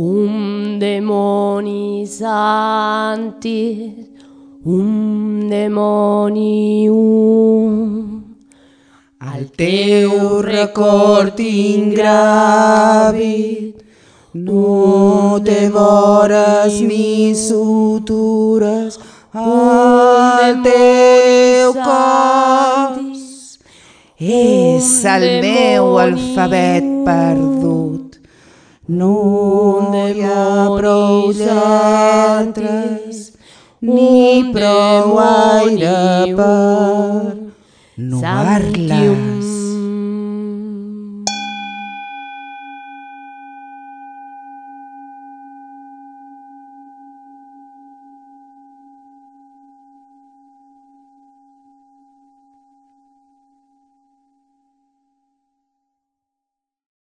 Un demoni santi, un demoni un. El teu record ingràvid no té vores ni sutures al teu cos. És el meu alfabet perdut. No hi ha prou lletres ni prou aire per no un